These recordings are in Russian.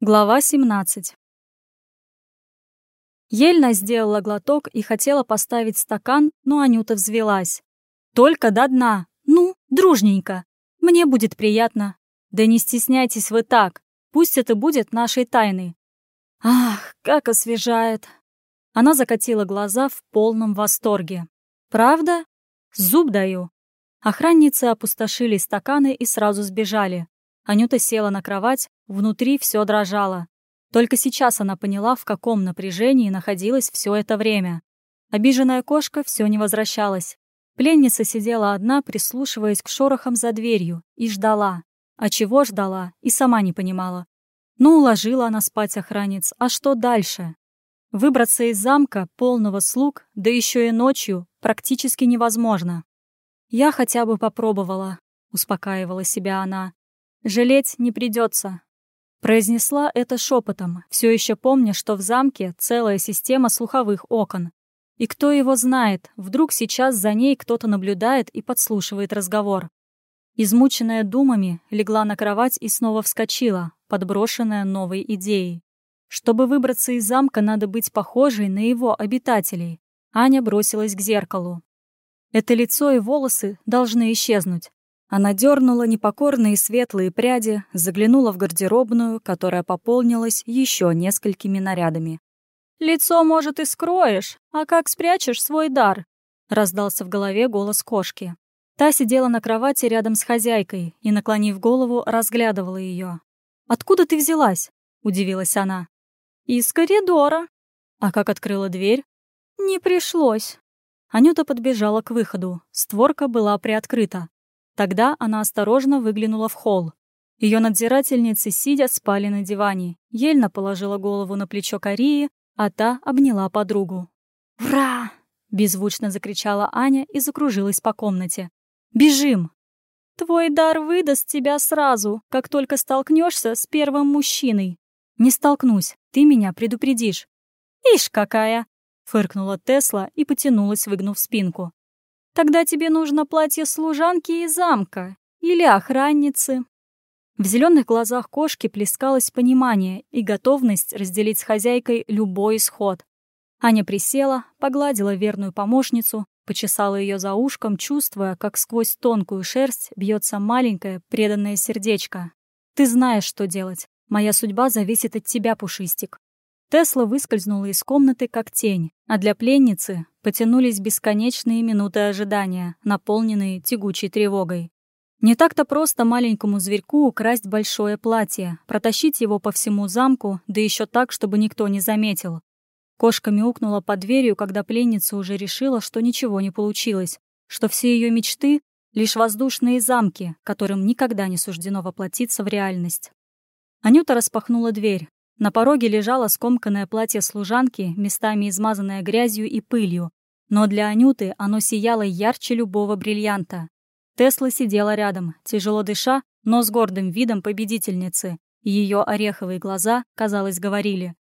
Глава 17 Ельна сделала глоток и хотела поставить стакан, но Анюта взвелась. «Только до дна! Ну, дружненько! Мне будет приятно! Да не стесняйтесь вы так! Пусть это будет нашей тайной!» «Ах, как освежает!» Она закатила глаза в полном восторге. «Правда? Зуб даю!» Охранницы опустошили стаканы и сразу сбежали. Анюта села на кровать, внутри все дрожало. Только сейчас она поняла, в каком напряжении находилась все это время. Обиженная кошка все не возвращалась. Пленница сидела одна, прислушиваясь к шорохам за дверью, и ждала. А чего ждала, и сама не понимала. Ну, уложила она спать охранниц, а что дальше? Выбраться из замка, полного слуг, да еще и ночью, практически невозможно. «Я хотя бы попробовала», — успокаивала себя она. Жалеть не придется. Произнесла это шепотом, все еще помня, что в замке целая система слуховых окон. И кто его знает, вдруг сейчас за ней кто-то наблюдает и подслушивает разговор. Измученная думами, легла на кровать и снова вскочила, подброшенная новой идеей. Чтобы выбраться из замка, надо быть похожей на его обитателей. Аня бросилась к зеркалу. Это лицо и волосы должны исчезнуть. Она дернула непокорные светлые пряди, заглянула в гардеробную, которая пополнилась еще несколькими нарядами. «Лицо, может, и скроешь, а как спрячешь свой дар?» — раздался в голове голос кошки. Та сидела на кровати рядом с хозяйкой и, наклонив голову, разглядывала ее. «Откуда ты взялась?» — удивилась она. «Из коридора». «А как открыла дверь?» «Не пришлось». Анюта подбежала к выходу. Створка была приоткрыта. Тогда она осторожно выглянула в холл. Ее надзирательницы, сидя, спали на диване. Ельна положила голову на плечо Карии, а та обняла подругу. «Ура!» — беззвучно закричала Аня и закружилась по комнате. «Бежим!» «Твой дар выдаст тебя сразу, как только столкнешься с первым мужчиной». «Не столкнусь, ты меня предупредишь». «Ишь какая!» — фыркнула Тесла и потянулась, выгнув спинку. Тогда тебе нужно платье служанки из замка или охранницы». В зеленых глазах кошки плескалось понимание и готовность разделить с хозяйкой любой исход. Аня присела, погладила верную помощницу, почесала ее за ушком, чувствуя, как сквозь тонкую шерсть бьется маленькое преданное сердечко. «Ты знаешь, что делать. Моя судьба зависит от тебя, Пушистик». Тесла выскользнула из комнаты как тень, а для пленницы потянулись бесконечные минуты ожидания, наполненные тягучей тревогой. Не так-то просто маленькому зверьку украсть большое платье, протащить его по всему замку, да еще так, чтобы никто не заметил. Кошка мяукнула под дверью, когда пленница уже решила, что ничего не получилось, что все ее мечты — лишь воздушные замки, которым никогда не суждено воплотиться в реальность. Анюта распахнула дверь, на пороге лежало скомканное платье служанки, местами измазанное грязью и пылью, но для Анюты оно сияло ярче любого бриллианта. Тесла сидела рядом, тяжело дыша, но с гордым видом победительницы. Ее ореховые глаза, казалось, говорили.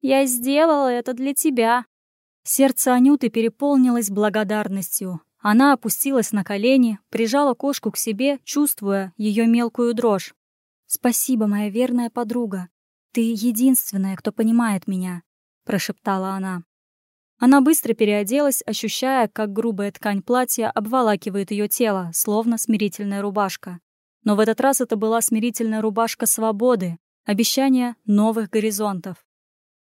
«Я сделала это для тебя». Сердце Анюты переполнилось благодарностью. Она опустилась на колени, прижала кошку к себе, чувствуя ее мелкую дрожь. «Спасибо, моя верная подруга. «Ты единственная, кто понимает меня», — прошептала она. Она быстро переоделась, ощущая, как грубая ткань платья обволакивает ее тело, словно смирительная рубашка. Но в этот раз это была смирительная рубашка свободы, обещание новых горизонтов.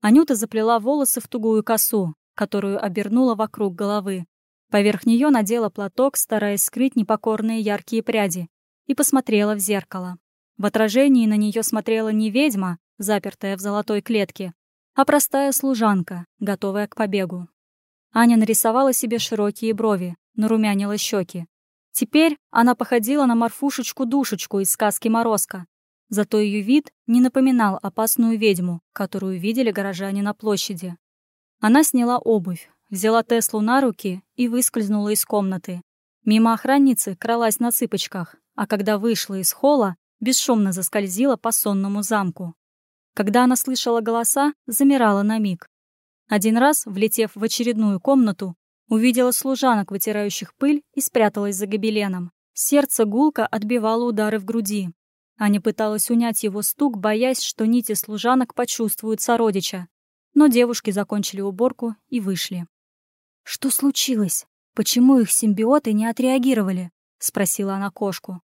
Анюта заплела волосы в тугую косу, которую обернула вокруг головы. Поверх нее надела платок, стараясь скрыть непокорные яркие пряди, и посмотрела в зеркало. В отражении на нее смотрела не ведьма, запертая в золотой клетке, а простая служанка, готовая к побегу. Аня нарисовала себе широкие брови, нарумянила щеки. Теперь она походила на морфушечку-душечку из сказки «Морозко». Зато ее вид не напоминал опасную ведьму, которую видели горожане на площади. Она сняла обувь, взяла Теслу на руки и выскользнула из комнаты. Мимо охранницы кралась на цыпочках, а когда вышла из холла, бесшумно заскользила по сонному замку. Когда она слышала голоса, замирала на миг. Один раз, влетев в очередную комнату, увидела служанок, вытирающих пыль, и спряталась за гобеленом. Сердце гулко отбивало удары в груди. Аня пыталась унять его стук, боясь, что нити служанок почувствуют сородича. Но девушки закончили уборку и вышли. «Что случилось? Почему их симбиоты не отреагировали?» — спросила она кошку.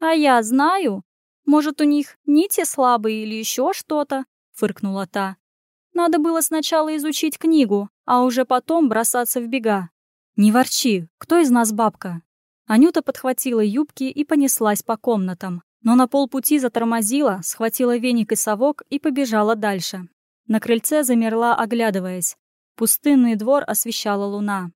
«А я знаю. Может, у них нити слабые или еще что-то?» — фыркнула та. «Надо было сначала изучить книгу, а уже потом бросаться в бега». «Не ворчи. Кто из нас бабка?» Анюта подхватила юбки и понеслась по комнатам но на полпути затормозила, схватила веник и совок и побежала дальше. На крыльце замерла, оглядываясь. Пустынный двор освещала луна.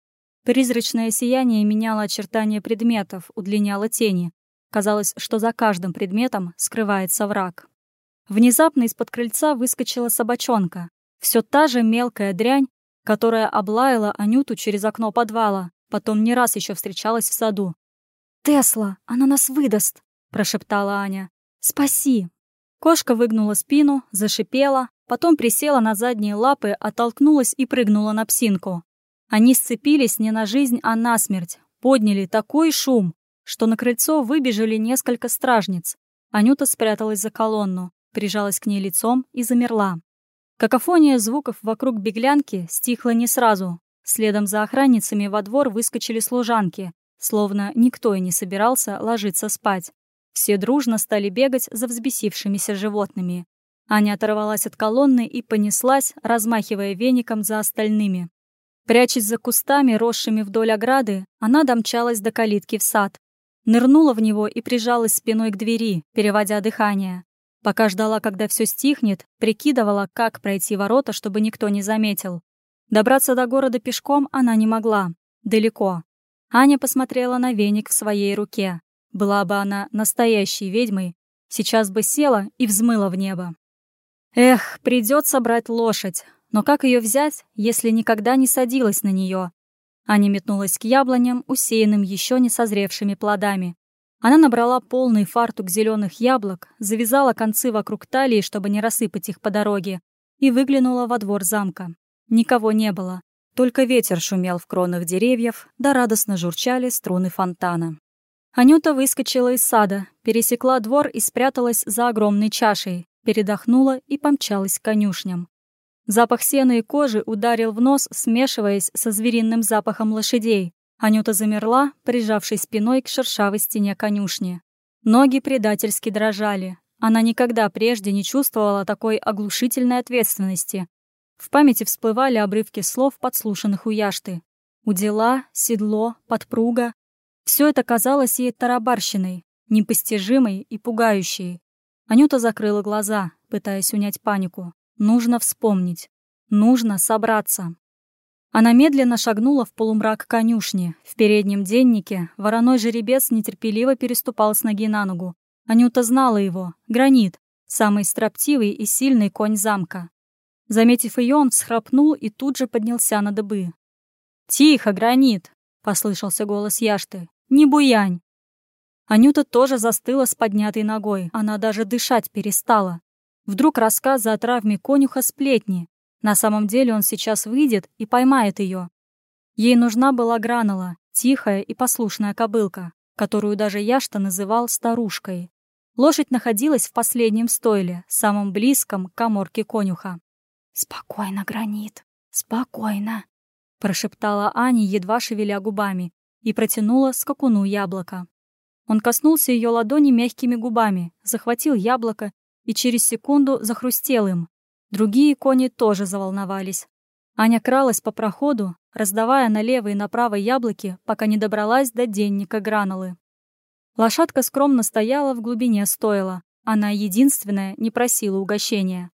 Призрачное сияние меняло очертания предметов, удлиняло тени. Казалось, что за каждым предметом скрывается враг. Внезапно из-под крыльца выскочила собачонка. Все та же мелкая дрянь, которая облаяла Анюту через окно подвала, потом не раз еще встречалась в саду. «Тесла, она нас выдаст!» прошептала Аня. «Спаси!» Кошка выгнула спину, зашипела, потом присела на задние лапы, оттолкнулась и прыгнула на псинку. Они сцепились не на жизнь, а на смерть, подняли такой шум, что на крыльцо выбежали несколько стражниц. Анюта спряталась за колонну, прижалась к ней лицом и замерла. Какофония звуков вокруг беглянки стихла не сразу. Следом за охранницами во двор выскочили служанки, словно никто и не собирался ложиться спать. Все дружно стали бегать за взбесившимися животными. Аня оторвалась от колонны и понеслась, размахивая веником за остальными. Прячась за кустами, росшими вдоль ограды, она домчалась до калитки в сад. Нырнула в него и прижалась спиной к двери, переводя дыхание. Пока ждала, когда все стихнет, прикидывала, как пройти ворота, чтобы никто не заметил. Добраться до города пешком она не могла. Далеко. Аня посмотрела на веник в своей руке. Была бы она настоящей ведьмой, сейчас бы села и взмыла в небо. Эх, придется брать лошадь, но как ее взять, если никогда не садилась на нее? Аня метнулась к яблоням, усеянным еще не созревшими плодами. Она набрала полный фартук зеленых яблок, завязала концы вокруг талии, чтобы не рассыпать их по дороге, и выглянула во двор замка. Никого не было, только ветер шумел в кронах деревьев, да радостно журчали струны фонтана. Анюта выскочила из сада, пересекла двор и спряталась за огромной чашей, передохнула и помчалась к конюшням. Запах сена и кожи ударил в нос, смешиваясь со звериным запахом лошадей. Анюта замерла, прижавшись спиной к шершавой стене конюшни. Ноги предательски дрожали. Она никогда прежде не чувствовала такой оглушительной ответственности. В памяти всплывали обрывки слов, подслушанных у Яшты. Удила, седло, подпруга, все это казалось ей тарабарщиной, непостижимой и пугающей. Анюта закрыла глаза, пытаясь унять панику. Нужно вспомнить. Нужно собраться. Она медленно шагнула в полумрак конюшни. В переднем деннике вороной жеребец нетерпеливо переступал с ноги на ногу. Анюта знала его. Гранит. Самый строптивый и сильный конь замка. Заметив ее, он всхрапнул и тут же поднялся на дыбы. «Тихо, Гранит!» — послышался голос Яшты. «Не буянь!» Анюта тоже застыла с поднятой ногой. Она даже дышать перестала. Вдруг рассказы о травме конюха сплетни. На самом деле он сейчас выйдет и поймает ее. Ей нужна была гранула, тихая и послушная кобылка, которую даже Яшта называл старушкой. Лошадь находилась в последнем стойле, самом близком к коморке конюха. «Спокойно, Гранит, спокойно», прошептала Аня, едва шевеля губами, и протянула скакуну яблоко. Он коснулся ее ладони мягкими губами, захватил яблоко и через секунду захрустел им. Другие кони тоже заволновались. Аня кралась по проходу, раздавая налево и направо яблоки, пока не добралась до денника гранулы. Лошадка скромно стояла в глубине стойла. Она единственная не просила угощения.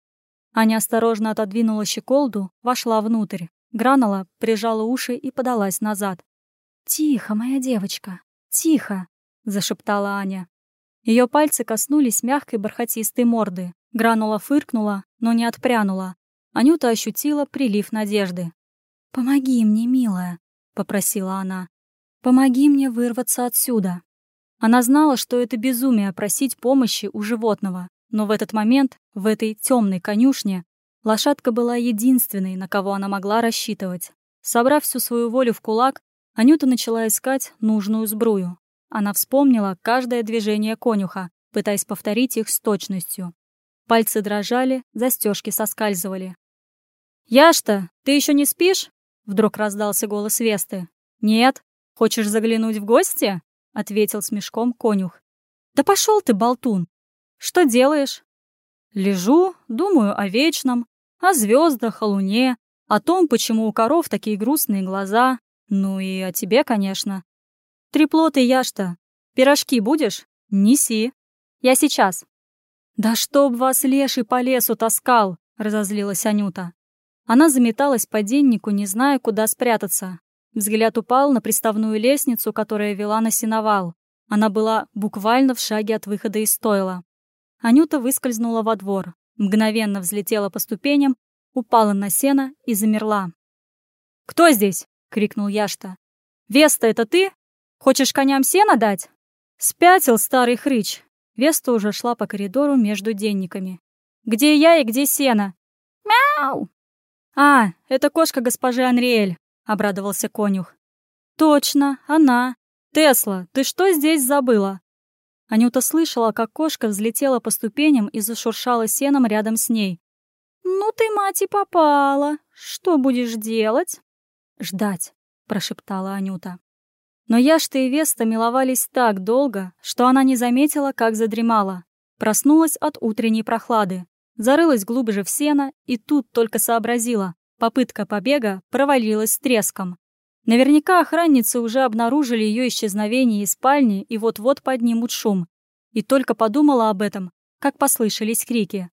Аня осторожно отодвинула щеколду, вошла внутрь. Гранула прижала уши и подалась назад. «Тихо, моя девочка, тихо!» — зашептала Аня. Ее пальцы коснулись мягкой бархатистой морды. Гранула фыркнула, но не отпрянула. Анюта ощутила прилив надежды. «Помоги мне, милая», — попросила она. «Помоги мне вырваться отсюда». Она знала, что это безумие просить помощи у животного, но в этот момент, в этой темной конюшне, Лошадка была единственной, на кого она могла рассчитывать. Собрав всю свою волю в кулак, Анюта начала искать нужную сбрую. Она вспомнила каждое движение конюха, пытаясь повторить их с точностью. Пальцы дрожали, застежки соскальзывали. «Яшта, ты еще не спишь?» — вдруг раздался голос Весты. «Нет. Хочешь заглянуть в гости?» — ответил с мешком конюх. «Да пошел ты, болтун! Что делаешь?» «Лежу, думаю о вечном, о звездах, о луне, о том, почему у коров такие грустные глаза, ну и о тебе, конечно. Треплоты, Яшта, пирожки будешь? Неси. Я сейчас». «Да чтоб вас леший по лесу таскал!» — разозлилась Анюта. Она заметалась по деннику, не зная, куда спрятаться. Взгляд упал на приставную лестницу, которая вела на сеновал. Она была буквально в шаге от выхода из стойла. Анюта выскользнула во двор, мгновенно взлетела по ступеням, упала на сено и замерла. «Кто здесь?» — крикнул Яшта. «Веста, это ты? Хочешь коням сено дать?» Спятил старый хрыч. Веста уже шла по коридору между денниками. «Где я и где сено?» «Мяу!» «А, это кошка госпожи Анриэль», — обрадовался конюх. «Точно, она. Тесла, ты что здесь забыла?» Анюта слышала, как кошка взлетела по ступеням и зашуршала сеном рядом с ней. «Ну ты, мать, и попала. Что будешь делать?» «Ждать», — прошептала Анюта. Но Яшта и Веста миловались так долго, что она не заметила, как задремала. Проснулась от утренней прохлады, зарылась глубже в сено и тут только сообразила. Попытка побега провалилась с треском. Наверняка охранницы уже обнаружили ее исчезновение из спальни и вот-вот поднимут шум. И только подумала об этом, как послышались крики.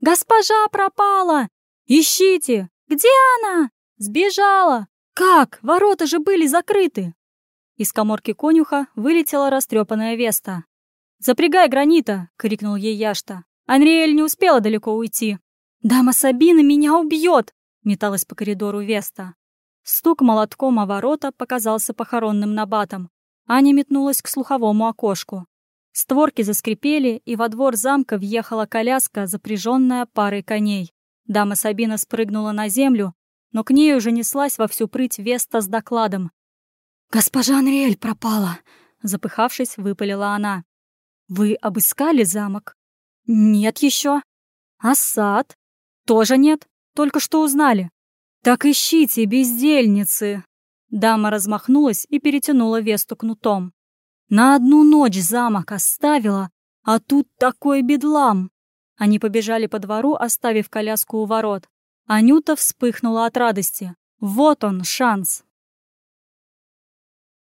«Госпожа пропала! Ищите! Где она? Сбежала! Как? Ворота же были закрыты!» Из коморки конюха вылетела растрепанная Веста. «Запрягай гранита!» — крикнул ей Яшта. «Анриэль не успела далеко уйти!» «Дама Сабина меня убьет!» — металась по коридору Веста. Стук молотком о ворота показался похоронным набатом. Аня метнулась к слуховому окошку. Створки заскрипели, и во двор замка въехала коляска, запряженная парой коней. Дама Сабина спрыгнула на землю, но к ней уже неслась во всю прыть Веста с докладом. «Госпожа Анриэль пропала!» — запыхавшись, выпалила она. «Вы обыскали замок?» «Нет еще». «А сад?» «Тоже нет. Только что узнали». «Так ищите, бездельницы!» Дама размахнулась и перетянула Весту кнутом. «На одну ночь замок оставила, а тут такой бедлам!» Они побежали по двору, оставив коляску у ворот. Анюта вспыхнула от радости. Вот он, шанс.